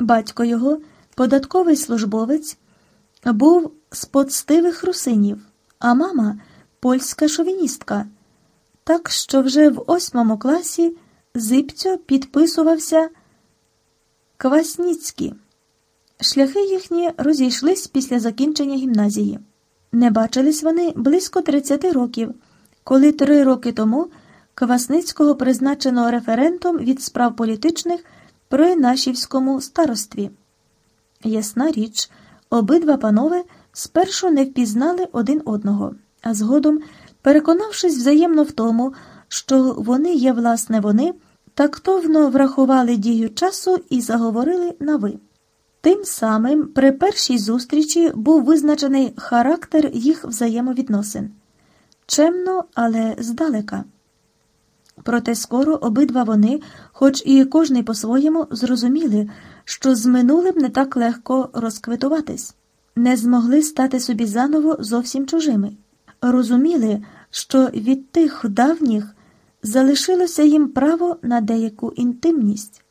Батько його, податковий службовець, був з подстивих русинів, а мама польська шовіністка. Так що вже в восьмому класі Зипцьо підписувався Квасніцький. Шляхи їхні розійшлись після закінчення гімназії. Не бачились вони близько 30 років, коли три роки тому Квасницького призначено референтом від справ політичних при Нашівському старостві. Ясна річ, обидва панове спершу не впізнали один одного, а згодом, переконавшись взаємно в тому, що вони є власне вони, тактовно врахували дію часу і заговорили на ви. Тим самим при першій зустрічі був визначений характер їх взаємовідносин чемно, але здалека. Проте скоро обидва вони, хоч і кожний по-своєму, зрозуміли, що з минулим не так легко розквитуватись, не змогли стати собі заново зовсім чужими, розуміли, що від тих давніх залишилося їм право на деяку інтимність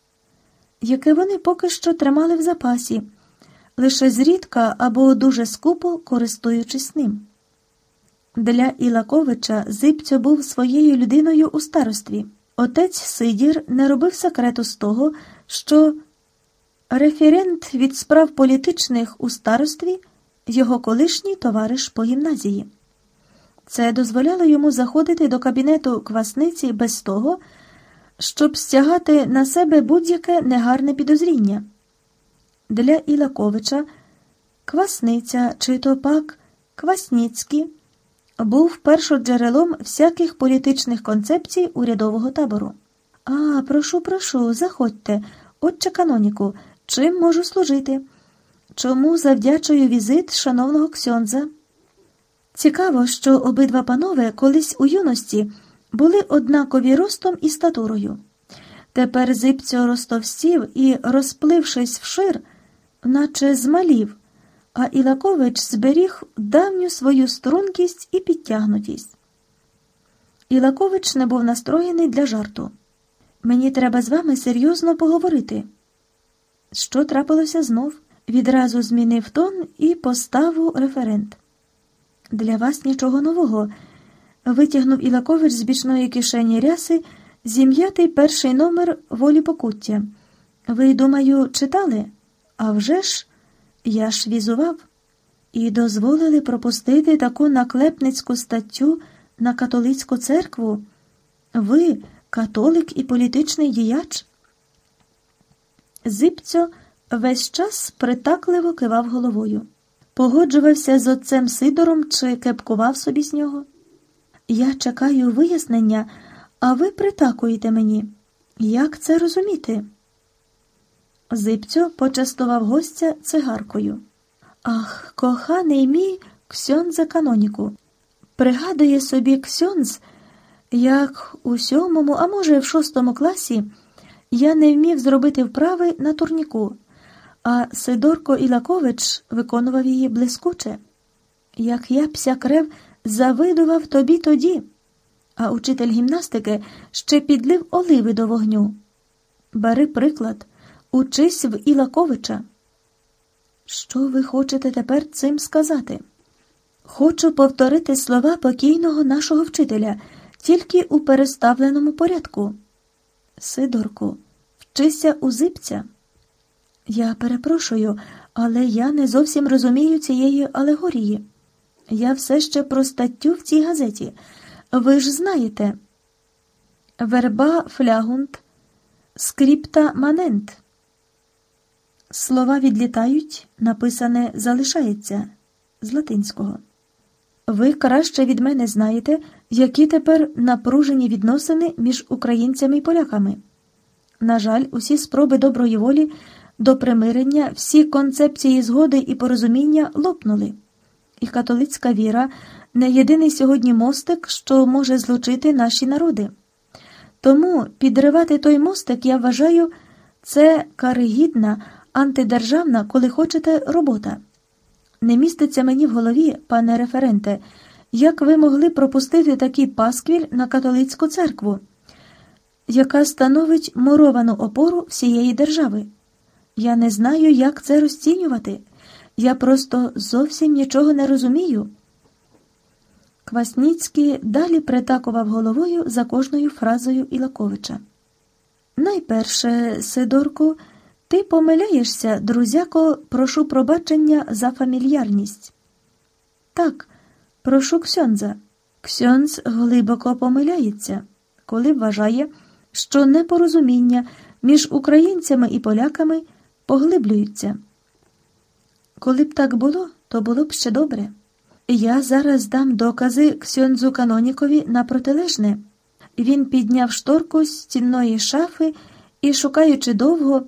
яке вони поки що тримали в запасі, лише зрідка або дуже скупо користуючись ним. Для Ілаковича Зипцьо був своєю людиною у старостві. Отець Сидір не робив секрету з того, що референт від справ політичних у старостві його колишній товариш по гімназії. Це дозволяло йому заходити до кабінету квасниці без того, щоб стягати на себе будь-яке негарне підозріння. Для Ілаковича Квасниця чи то пак Квасніцький був першоджерелом всяких політичних концепцій урядового табору. А, прошу, прошу, заходьте, отче каноніку, чим можу служити? Чому завдячую візит шановного Ксьонза? Цікаво, що обидва панове колись у юності були однакові ростом і статурою. Тепер зипцьо ростовстів і, розплившись вшир, наче змалів, а Ілакович зберіг давню свою стрункість і підтягнутість. Ілакович не був настроєний для жарту. Мені треба з вами серйозно поговорити. Що трапилося знов? Відразу змінив тон і поставу референт. Для вас нічого нового витягнув Ілакович з бічної кишені ряси зім'ятий перший номер волі покуття. Ви, думаю, читали? А вже ж, я ж візував і дозволили пропустити таку наклепницьку статтю на католицьку церкву. Ви, католик і політичний діяч. Зипцьо весь час притакливо кивав головою. Погоджувався з отцем Сидором чи кепкував собі з нього. Я чекаю вияснення, а ви притакуєте мені. Як це розуміти? Зипцьо почастував гостя цигаркою. Ах, коханий мій ксьонзе каноніку. Пригадує собі ксьонз, як у сьомому, а може, в шостому класі я не вмів зробити вправи на турніку, а Сидорко Ілакович виконував її блискуче. Як я пся крев завидував тобі тоді, а учитель гімнастики ще підлив оливи до вогню. Бери приклад, учись в Ілаковича. Що ви хочете тепер цим сказати? Хочу повторити слова покійного нашого вчителя, тільки у переставленому порядку. Сидорку, вчися у зипця. Я перепрошую, але я не зовсім розумію цієї алегорії. Я все ще про статтю в цій газеті. Ви ж знаєте. Верба флягунт, скрипта манент. Слова відлітають, написане залишається з латинського. Ви краще від мене знаєте, які тепер напружені відносини між українцями і поляками. На жаль, усі спроби доброї волі до примирення, всі концепції згоди і порозуміння лопнули і католицька віра не єдиний сьогодні мостик, що може злучити наші народи. Тому підривати той мостик, я вважаю, це каригідна, антидержавна, коли хочете, робота. Не міститься мені в голові, пане референте, як ви могли пропустити такий пасквіль на католицьку церкву, яка становить муровану опору всієї держави. Я не знаю, як це розцінювати. Я просто зовсім нічого не розумію. Квасніцький далі притакував головою за кожною фразою Ілаковича. Найперше, Сидорку, ти помиляєшся, друзяко, прошу пробачення за фамільярність. Так, прошу Ксьонза. Ксьонз глибоко помиляється, коли вважає, що непорозуміння між українцями і поляками поглиблюються. Коли б так було, то було б ще добре. Я зараз дам докази Ксьонзу Канонікові на протилежне. Він підняв шторку з стінної шафи і, шукаючи довго,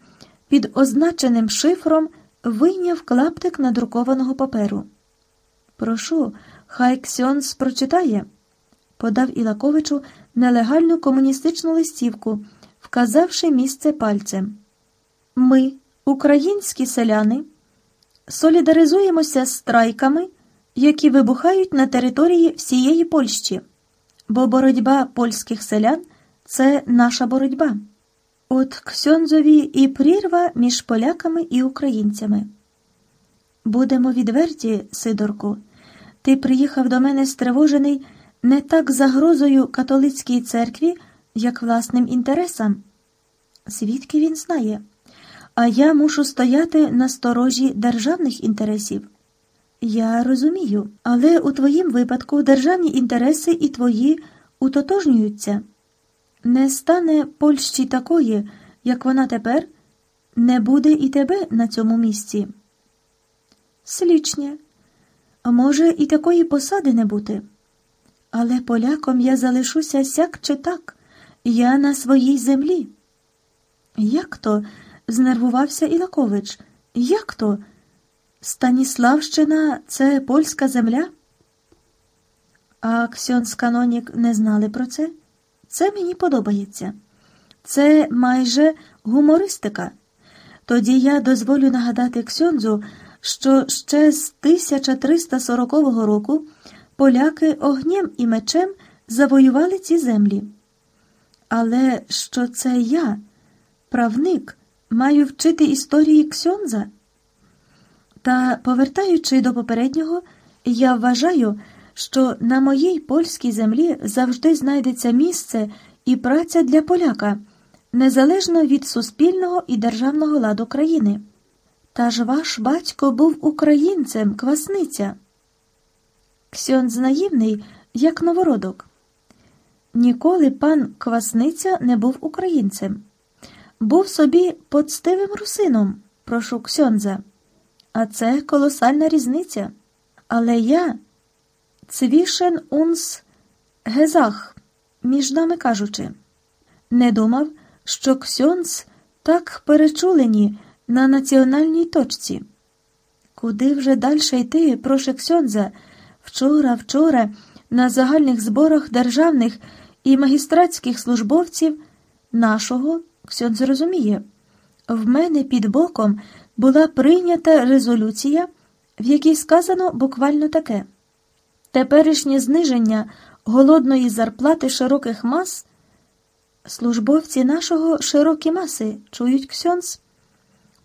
під означеним шифром вийняв клаптик надрукованого паперу. Прошу, хай Ксьонз прочитає, подав Ілаковичу нелегальну комуністичну листівку, вказавши місце пальцем. Ми, українські селяни, солідаризуємося з страйками, які вибухають на території всієї Польщі, бо боротьба польських селян це наша боротьба. От Ксьонзові і прірва між поляками і українцями. Будемо відверті, Сидорку, ти приїхав до мене стривожений не так загрозою католицькій церкві, як власним інтересам. Звідки він знає? А я мушу стояти на сторожі державних інтересів. Я розумію, але у твоїм випадку державні інтереси і твої утотожнюються. Не стане Польщі такої, як вона тепер, не буде і тебе на цьому місці. Слічня, може, і такої посади не бути. Але поляком я залишуся сяк чи так, я на своїй землі. Як то? знервувався Ілакович. Як то? Станіславщина це польська земля? А Ксьонс Канонік не знали про це? Це мені подобається. Це майже гумористика. Тоді я дозволю нагадати Ксьонзу, що ще з 1340 року поляки огнем і мечем завоювали ці землі. Але що це я, правник, маю вчити історії Ксьонза? Та, повертаючи до попереднього, я вважаю, що на моїй польській землі завжди знайдеться місце і праця для поляка, незалежно від суспільного і державного ладу країни. Та ж ваш батько був українцем, квасниця. Ксьонз наївний, як новородок. Ніколи пан Квасниця не був українцем. Був собі подстивим русином, прошу Ксьонза. А це колосальна різниця. Але я цвішен унс гезах, між нами кажучи, не думав, що Ксьонз так перечулені на національній точці. Куди вже далі йти, проше Ксьонза, вчора, вчора, на загальних зборах державних і магістратських службовців нашого Ксьонз розуміє, в мене під боком була прийнята резолюція, в якій сказано буквально таке: теперішнє зниження голодної зарплати широких мас, службовці нашого широкі маси чують Ксьонс,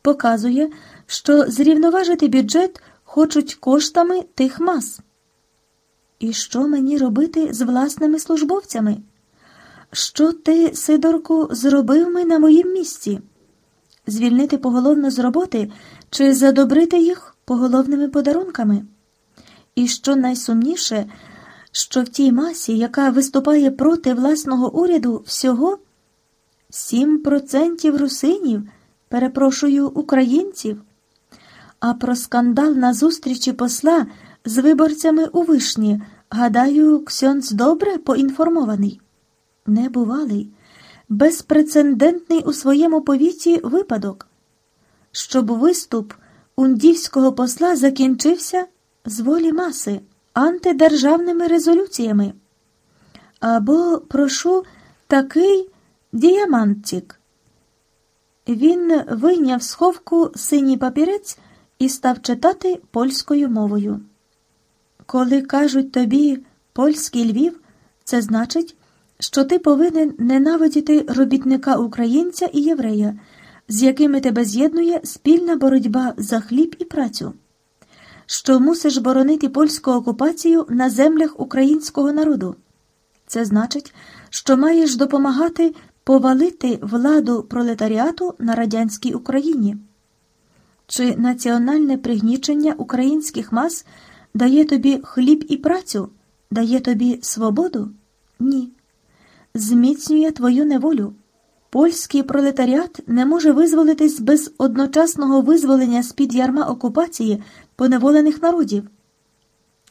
показує, що зрівноважити бюджет хочуть коштами тих мас. І що мені робити з власними службовцями? Що ти, Сидорку, зробив ми на моїм місці? звільнити поголовно з роботи чи задобрити їх поголовними подарунками. І що найсумніше, що в тій масі, яка виступає проти власного уряду, всього 7% русинів, перепрошую, українців. А про скандал на зустрічі посла з виборцями у вишні, гадаю, Ксьонц добре поінформований. Небувалий безпрецедентний у своєму повіті випадок, щоб виступ ундівського посла закінчився з волі маси антидержавними резолюціями. Або прошу такий діамантик. Він вийняв з ховку синій папірець і став читати польською мовою. Коли кажуть тобі польський Львів, це значить, що ти повинен ненавидіти робітника українця і єврея, з якими тебе з'єднує спільна боротьба за хліб і працю, що мусиш боронити польську окупацію на землях українського народу. Це значить, що маєш допомагати повалити владу пролетаріату на радянській Україні. Чи національне пригнічення українських мас дає тобі хліб і працю, дає тобі свободу? Ні. Зміцнює твою неволю. Польський пролетаріат не може визволитись без одночасного визволення з-під ярма окупації поневолених народів.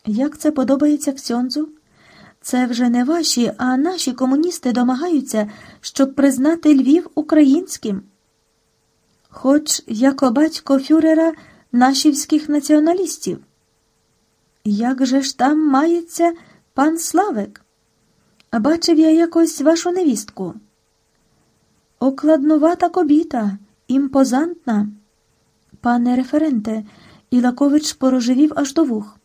Як це подобається Ксьонзу? Це вже не ваші, а наші комуністи домагаються, щоб признати Львів українським. Хоч як батько фюрера нашівських націоналістів. Як же ж там мається пан Славик? Бачив я якось вашу невістку. Окладнувата кобіта, імпозантна. Пане референте, Ілакович порожевів аж до вух.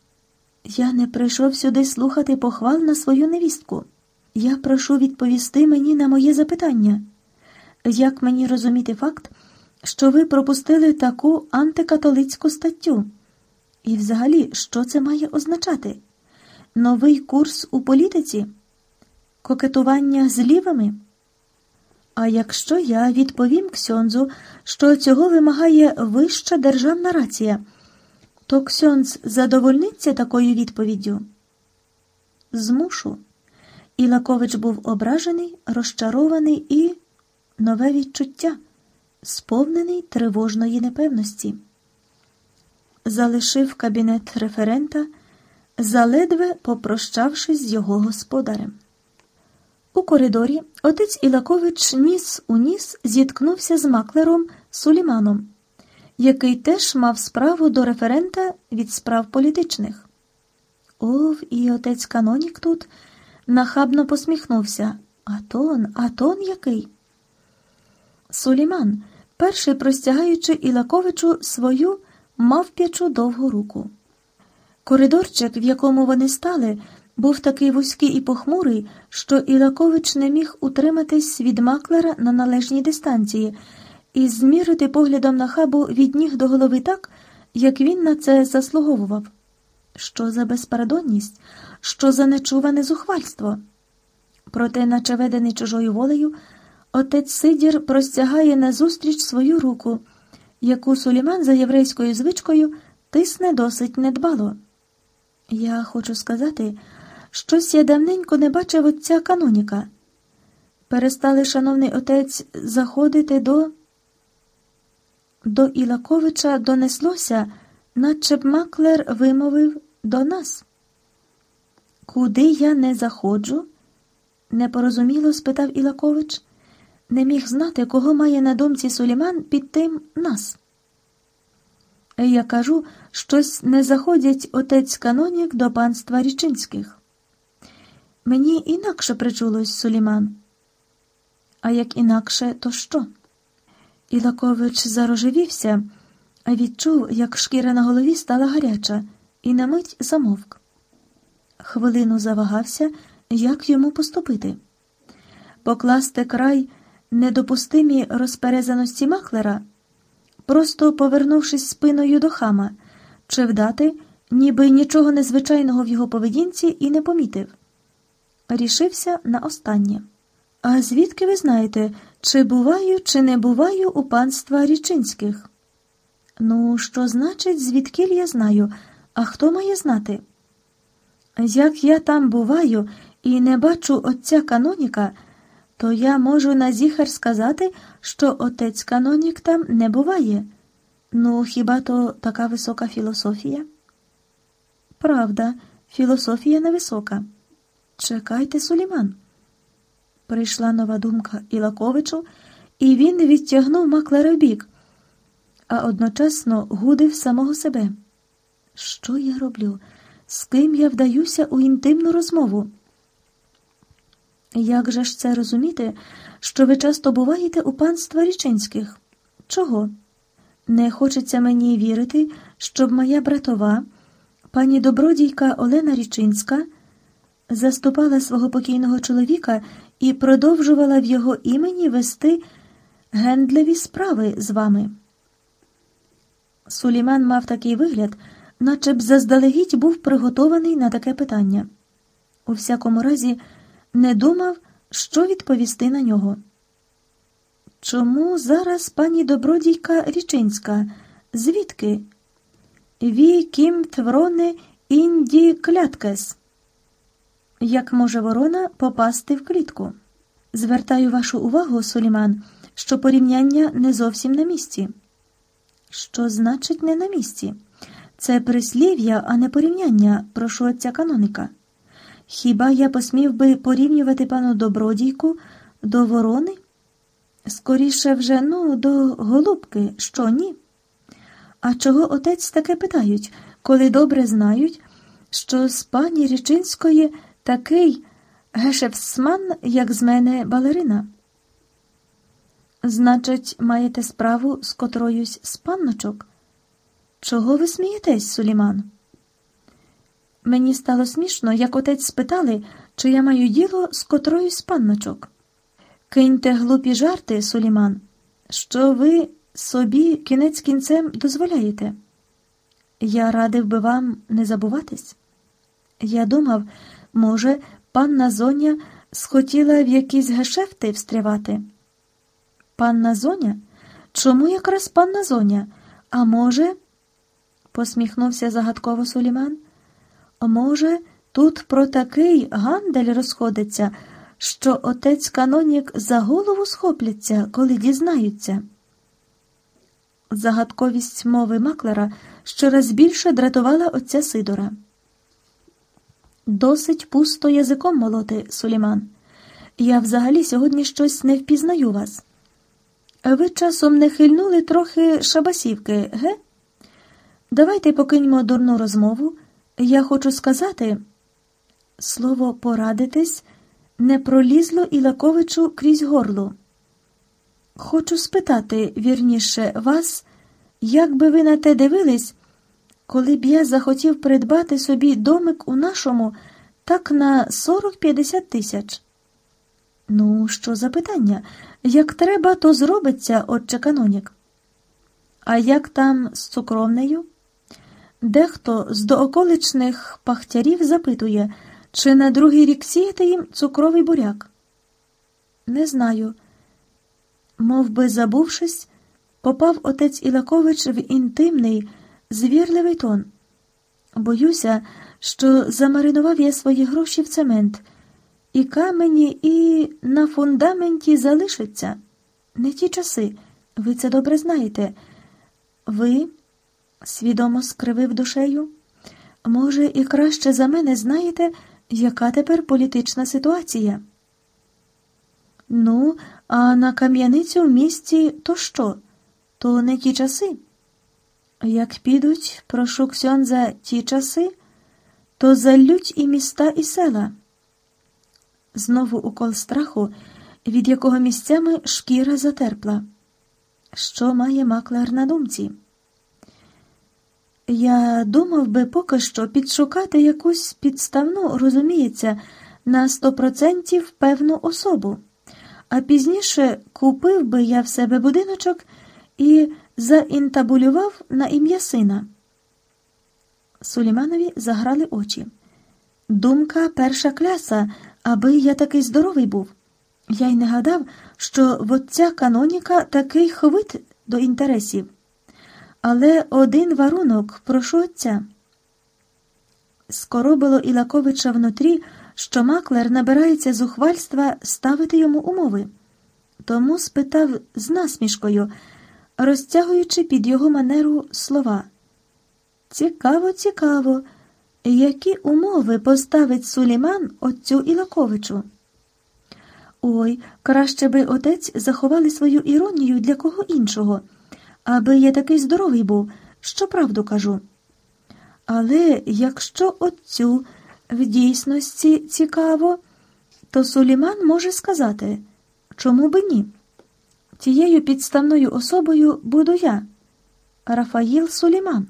Я не прийшов сюди слухати похвал на свою невістку. Я прошу відповісти мені на моє запитання. Як мені розуміти факт, що ви пропустили таку антикатолицьку статтю? І взагалі, що це має означати? Новий курс у політиці? Кокетування з лівими? А якщо я відповім Ксьонзу, що цього вимагає вища державна рація, то Ксьонз задовольниться такою відповіддю? Змушу. Ілакович був ображений, розчарований і нове відчуття, сповнений тривожної непевності. Залишив кабінет референта, заледве попрощавшись з його господарем. У коридорі отець Ілакович ніс у ніс зіткнувся з маклером Суліманом, який теж мав справу до референта від справ політичних. Ов, і отець Канонік тут нахабно посміхнувся. Атон, атон який? Суліман, перший простягаючи Ілаковичу свою мавп'ячу довгу руку. Коридорчик, в якому вони стали, був такий вузький і похмурий, що Ілакович не міг утриматись від маклера на належній дистанції і змірити поглядом на хабу від ніг до голови так, як він на це заслуговував. Що за безпардонність, що за нечуване зухвальство? Проте, наче ведений чужою волею, отець Сидір простягає назустріч свою руку, яку Суліман за єврейською звичкою тисне досить недбало. Я хочу сказати, щось я давненько не бачив отця каноніка. Перестали, шановний отець, заходити до. До Ілаковича донеслося, наче б маклер вимовив до нас. Куди я не заходжу? непорозуміло спитав Ілакович. Не міг знати, кого має на думці Суліман під тим нас. Я кажу, щось не заходять отець канонік до панства річинських. Мені інакше причулось Суліман. А як інакше, то що? Ілакович зарожевівся, а відчув, як шкіра на голові стала гаряча, і на мить замовк. Хвилину завагався, як йому поступити. Покласти край недопустимій розперезаності маклера, просто повернувшись спиною до хама, чи вдати, ніби нічого незвичайного в його поведінці і не помітив. Рішився на останнє. А звідки ви знаєте, чи буваю, чи не буваю у панства річинських? Ну, що значить, звідкіль я знаю, а хто має знати? Як я там буваю і не бачу отця каноніка, то я можу на зіхар сказати, що отець канонік там не буває. Ну, хіба то така висока філософія? Правда, філософія невисока. Чекайте, Суліман. Прийшла нова думка Ілаковичу, і він відтягнув маклера бік, а одночасно гудив самого себе. Що я роблю? З ким я вдаюся у інтимну розмову? Як же ж це розуміти, що ви часто буваєте у панства річинських? Чого? Не хочеться мені вірити, щоб моя братова, пані добродійка Олена Річинська, заступала свого покійного чоловіка і продовжувала в його імені вести гендлеві справи з вами. Суліман мав такий вигляд, наче б заздалегідь був приготований на таке питання. У всякому разі, не думав, що відповісти на нього. Чому зараз пані добродійка Річинська? Звідки? Ві кім твроне інді кляткес. Як може ворона попасти в клітку? Звертаю вашу увагу, Суліман, що порівняння не зовсім на місці. Що значить не на місці? Це прислів'я, а не порівняння, прошу отця каноника. Хіба я посмів би порівнювати пану добродійку до ворони? Скоріше вже, ну, до голубки, що ні? А чого отець таке питають, коли добре знають, що з пані Річинської такий гешефсман, як з мене балерина? Значить, маєте справу з котроюсь з панночок? Чого ви смієтесь, Суліман? Мені стало смішно, як отець спитали, чи я маю діло з котроюсь панночок. Киньте глупі жарти, Суліман, що ви собі кінець кінцем дозволяєте. Я радив би вам не забуватись. Я думав, може, панна Зоня схотіла в якісь гешефти встрявати. Панна Зоня? Чому якраз панна Зоня? А може, посміхнувся загадково Суліман. Може, тут про такий гандель розходиться, що отець канонік за голову схопляться, коли дізнаються. Загадковість мови маклера щораз більше дратувала отця Сидора. Досить пусто язиком молоти, Суліман. Я взагалі сьогодні щось не впізнаю вас. Ви часом не хильнули трохи шабасівки, ге? Давайте покиньмо дурну розмову. Я хочу сказати, слово порадитись не пролізло Ілаковичу крізь горло. Хочу спитати, вірніше, вас, як би ви на те дивились, коли б я захотів придбати собі домик у нашому так на 40-50 тисяч. Ну, що за питання? Як треба, то зробиться, отче канонік. А як там з цукровнею? Дехто з дооколичних пахтярів запитує, чи на другий рік сіяти їм цукровий буряк. Не знаю. Мов би забувшись, попав отець Ілакович в інтимний, звірливий тон. Боюся, що замаринував я свої гроші в цемент, і камені, і на фундаменті залишиться. Не ті часи, ви це добре знаєте. Ви свідомо скривив душею. Може, і краще за мене знаєте, яка тепер політична ситуація? Ну, а на кам'яницю в місті то що? То не ті часи. Як підуть, прошу Ксьонза, ті часи, то залють і міста, і села. Знову укол страху, від якого місцями шкіра затерпла. Що має маклер на думці? Я думав би поки що підшукати якусь підставну, розуміється, на сто процентів певну особу, а пізніше купив би я в себе будиночок і заінтабулював на ім'я сина. Суліманові заграли очі. Думка перша кляса, аби я такий здоровий був. Я й не гадав, що в отця каноніка такий хвит до інтересів. Але один варунок, прошу отця. Скоробило Ілаковича внутрі, що маклер набирається зухвальства ставити йому умови. Тому спитав з насмішкою, розтягуючи під його манеру слова. Цікаво, цікаво, які умови поставить Суліман отцю Ілаковичу? Ой, краще би отець заховали свою іронію для кого іншого аби я такий здоровий був, що правду кажу. Але якщо отцю в дійсності цікаво, то Суліман може сказати, чому би ні? Тією підставною особою буду я, Рафаїл Суліман.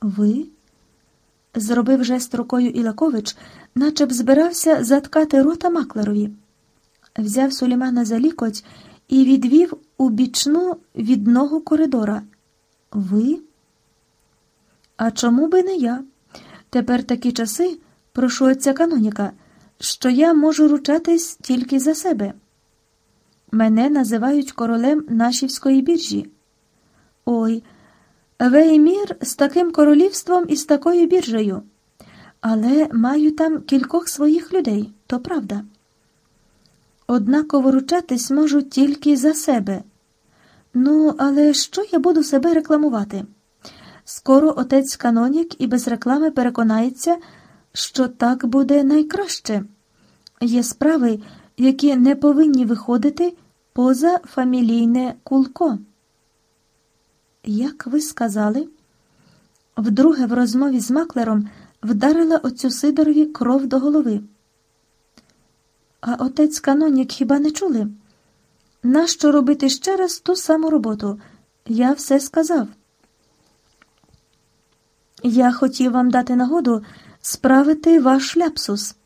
Ви? зробив жест рукою Ілакович, наче б збирався заткати рота маклерові. Взяв Сулімана за лікоть і відвів у бічну від ногу коридора. Ви? А чому би не я? Тепер такі часи, прошу отця каноніка, що я можу ручатись тільки за себе. Мене називають королем Нашівської біржі. Ой, Веймір з таким королівством і з такою біржею. Але маю там кількох своїх людей, то правда. Однаково ручатись можу тільки за себе. Ну, але що я буду себе рекламувати? Скоро отець Канонік і без реклами переконається, що так буде найкраще. Є справи, які не повинні виходити поза фамілійне кулко. Як ви сказали, вдруге в розмові з маклером вдарила оцю Сидорові кров до голови. А отець Канонік хіба не чули? Нащо робити ще раз ту саму роботу? Я все сказав. Я хотів вам дати нагоду справити ваш ляпсус.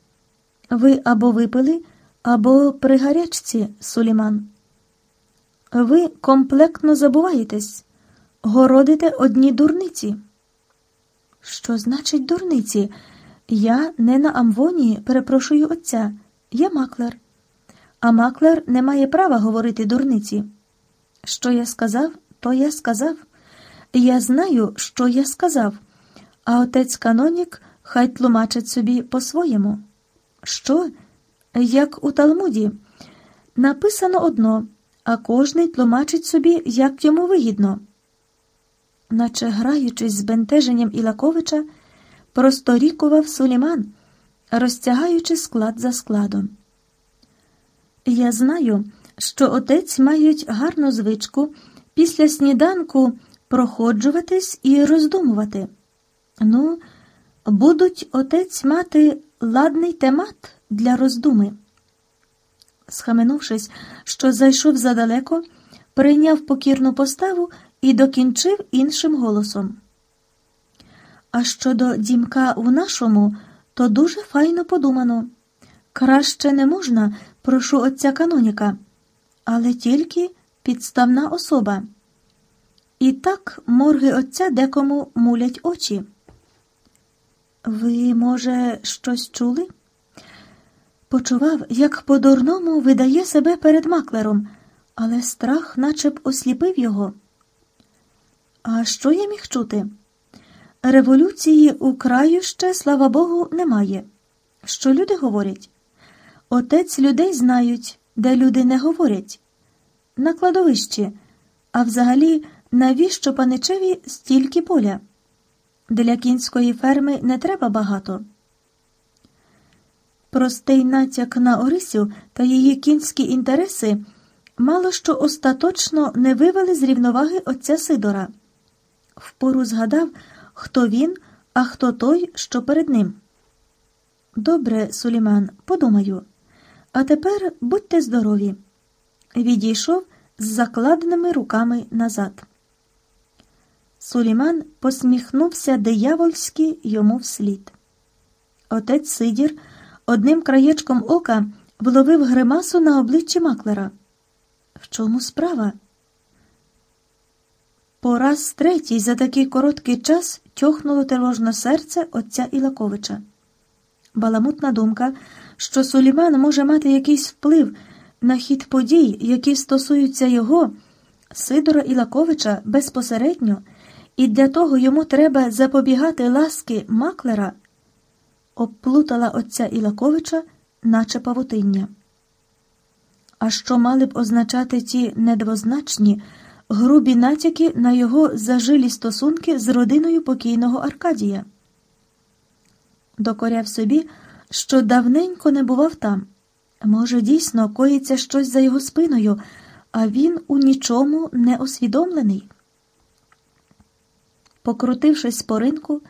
Ви або випили, або при гарячці, Суліман. Ви комплектно забуваєтесь, городите одні дурниці. Що значить дурниці? Я не на Амвонії перепрошую отця, я маклер. А маклер не має права говорити дурниці. Що я сказав, то я сказав. Я знаю, що я сказав, а отець Канонік хай тлумачить собі по-своєму. Що? Як у Талмуді, написано одно, а кожний тлумачить собі, як йому вигідно. Наче граючись з бентеженням Ілаковича, просторікував Суліман, розтягаючи склад за складом. Я знаю, що отець мають гарну звичку після сніданку проходжуватись і роздумувати. Ну, будуть отець мати ладний темат для роздуми. Схаменувшись, що зайшов задалеко, прийняв покірну поставу і докінчив іншим голосом. А щодо дімка у нашому, то дуже файно подумано. Краще не можна, прошу отця каноніка, але тільки підставна особа. І так морги отця декому мулять очі. Ви, може, щось чули? Почував, як по-дурному видає себе перед маклером, але страх наче б осліпив його. А що я міг чути? Революції у краю ще, слава Богу, немає. Що люди говорять? Отець людей знають, де люди не говорять. На кладовищі, а взагалі, навіщо паничеві стільки поля? Для кінської ферми не треба багато. Простий натяк на Орисю та її кінські інтереси мало що остаточно не вивели з рівноваги отця Сидора. Впору згадав, хто він, а хто той, що перед ним. Добре, Суліман, подумаю. А тепер будьте здорові. Відійшов з закладеними руками назад. Суліман посміхнувся диявольськи йому вслід. Отець Сидір одним краєчком ока вловив гримасу на обличчі Маклера. В чому справа? По раз третій за такий короткий час тьохнуло тривожно серце отця Ілаковича. Баламутна думка, що Суліман може мати якийсь вплив на хід подій, які стосуються його, Сидора Ілаковича безпосередньо, і для того йому треба запобігати ласки маклера, обплутала отця Ілаковича, наче павутиння. А що мали б означати ті недвозначні, грубі натяки на його зажилі стосунки з родиною покійного Аркадія? Докоряв собі, що давненько не бував там. Може, дійсно коїться щось за його спиною, а він у нічому не освідомлений. Покрутившись по ринку,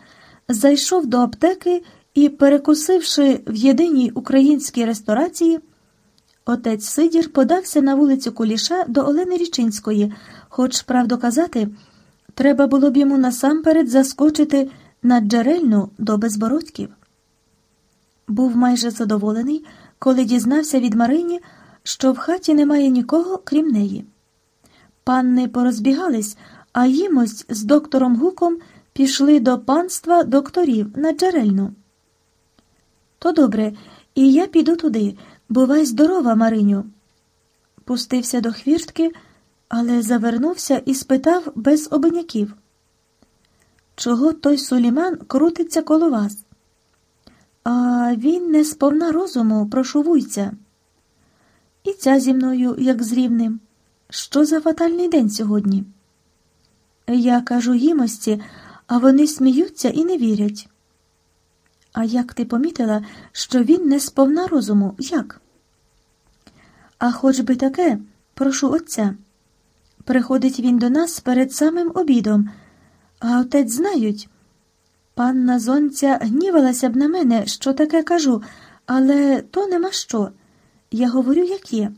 зайшов до аптеки і, перекусивши в єдиній українській ресторації, отець Сидір подався на вулицю Куліша до Олени Річинської, хоч, правду казати, треба було б йому насамперед заскочити на джерельну до безбородьків. Був майже задоволений, коли дізнався від Марині, що в хаті немає нікого, крім неї. Панни порозбігались, а їмось з доктором Гуком пішли до панства докторів на джерельну. То добре, і я піду туди. Бувай здорова, Мариню. Пустився до хвіртки, але завернувся і спитав без обиняків. Чого той Суліман крутиться коло вас? А він не сповна розуму, прошувуйця. І ця зі мною, як з рівним. Що за фатальний день сьогодні? Я кажу їмості, а вони сміються і не вірять. А як ти помітила, що він не сповна розуму? Як? А хоч би таке, прошу отця. Приходить він до нас перед самим обідом, а отець знають. Панна зонця гнівалася б на мене, що таке кажу, але то нема що. Я говорю, як є.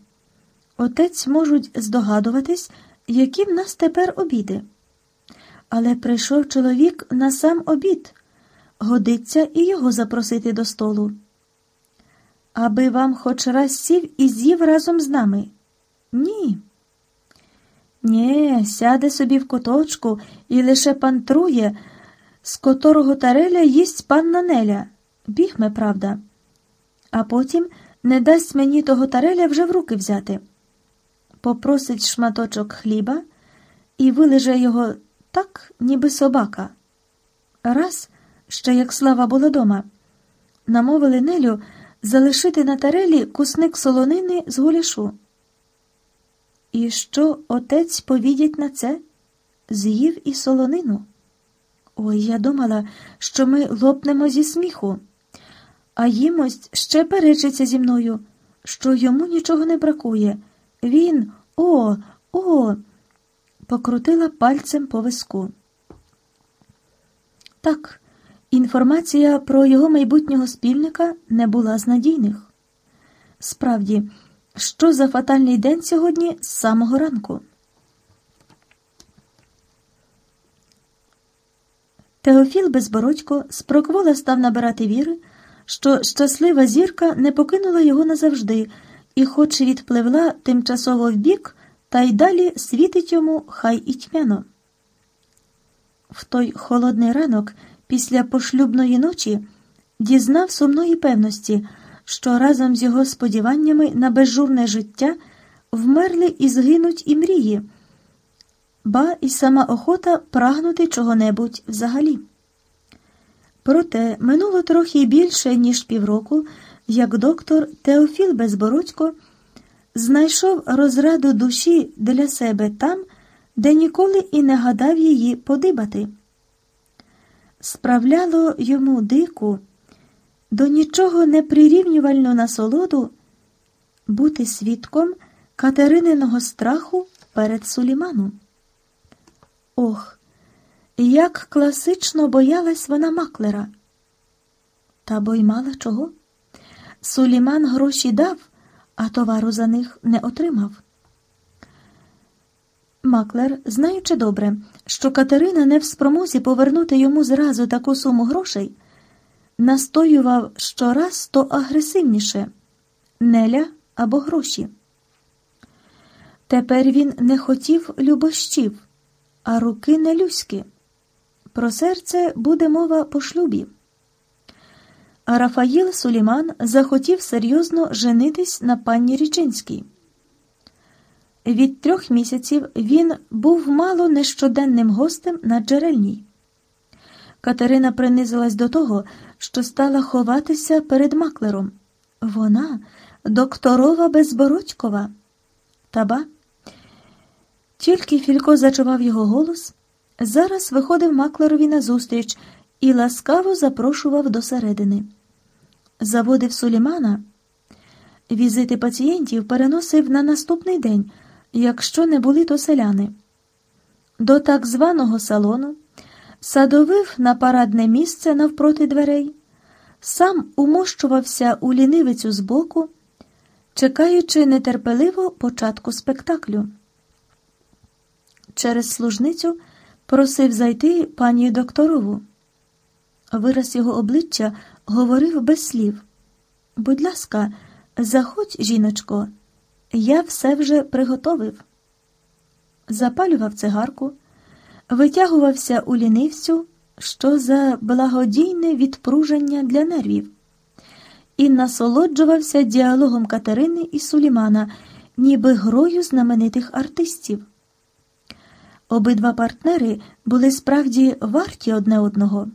Отець можуть здогадуватись, які в нас тепер обіди. Але прийшов чоловік на сам обід. Годиться і його запросити до столу. Аби вам хоч раз сів і з'їв разом з нами. Ні. Нє, сяде собі в куточку і лише пантрує, з котрого тареля їсть панна Неля. Бігме, правда. А потім не дасть мені того тареля вже в руки взяти. Попросить шматочок хліба і вилеже його так, ніби собака. Раз, ще як слава була дома, намовили Нелю залишити на тарелі кусник солонини з гуляшу. І що отець повідять на це? З'їв і солонину. Ой, я думала, що ми лопнемо зі сміху, а їмось ще перечиться зі мною, що йому нічого не бракує. Він о, о, покрутила пальцем по виску. Так, інформація про його майбутнього спільника не була з надійних. Справді, що за фатальний день сьогодні з самого ранку? Теофіл Безбородько спроквола став набирати віри, що щаслива зірка не покинула його назавжди, і, хоч і відпливла тимчасово вбік, та й далі світить йому хай і тьмяно. В той холодний ранок, після пошлюбної ночі, дізнав сумної певності, що разом з його сподіваннями на безжурне життя вмерли і згинуть і мрії, ба і сама охота прагнути чого-небудь взагалі. Проте минуло трохи більше, ніж півроку, як доктор Теофіл Безбородько знайшов розраду душі для себе там, де ніколи і не гадав її подибати. Справляло йому дику, до нічого не прирівнювальну насолоду бути свідком Катерининого страху перед Суліманом. Ох, як класично боялась вона маклера. Та боймала чого? Суліман гроші дав, а товару за них не отримав. Маклер, знаючи добре, що Катерина не в спромозі повернути йому зразу таку суму грошей, настоював щораз то агресивніше неля або гроші. Тепер він не хотів любощів, а руки нелюськи. Про серце буде мова по шлюбі. А Рафаїл Суліман захотів серйозно женитись на панні Річинській. Від трьох місяців він був мало нещоденним гостем на джерельній. Катерина принизилась до того, що стала ховатися перед маклером. Вона докторова Безбородькова. Таба. Тільки Філько зачував його голос, зараз виходив маклерові назустріч і ласкаво запрошував до середини. Заводив Сулімана. Візити пацієнтів переносив на наступний день, якщо не були то селяни. До так званого салону садовив на парадне місце навпроти дверей, сам умощувався у лінивицю збоку, чекаючи нетерпеливо початку спектаклю. Через служницю просив зайти пані докторову. Вираз його обличчя говорив без слів. Будь ласка, заходь, жіночко, Я все вже приготовив. Запалював цигарку, витягувався у лінивцю, що за благодійне відпруження для нервів, і насолоджувався діалогом Катерини і Сулімана, ніби грою знаменитих артистів. Обидва партнери були справді варті одне одного.